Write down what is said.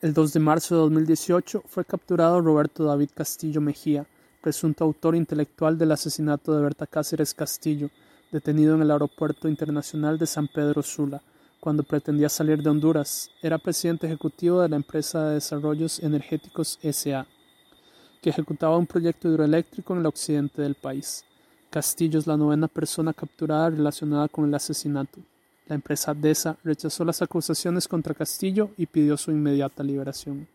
El 2 de marzo de 2018 fue capturado Roberto David Castillo Mejía, presunto autor intelectual del asesinato de Berta Cáceres Castillo, detenido en el Aeropuerto Internacional de San Pedro Sula, cuando pretendía salir de Honduras. Era presidente ejecutivo de la empresa de desarrollos energéticos SA, que ejecutaba un proyecto hidroeléctrico en el occidente del país. Castillo es la novena persona capturada relacionada con el asesinato. La empresa DESA rechazó las acusaciones contra Castillo y pidió su inmediata liberación.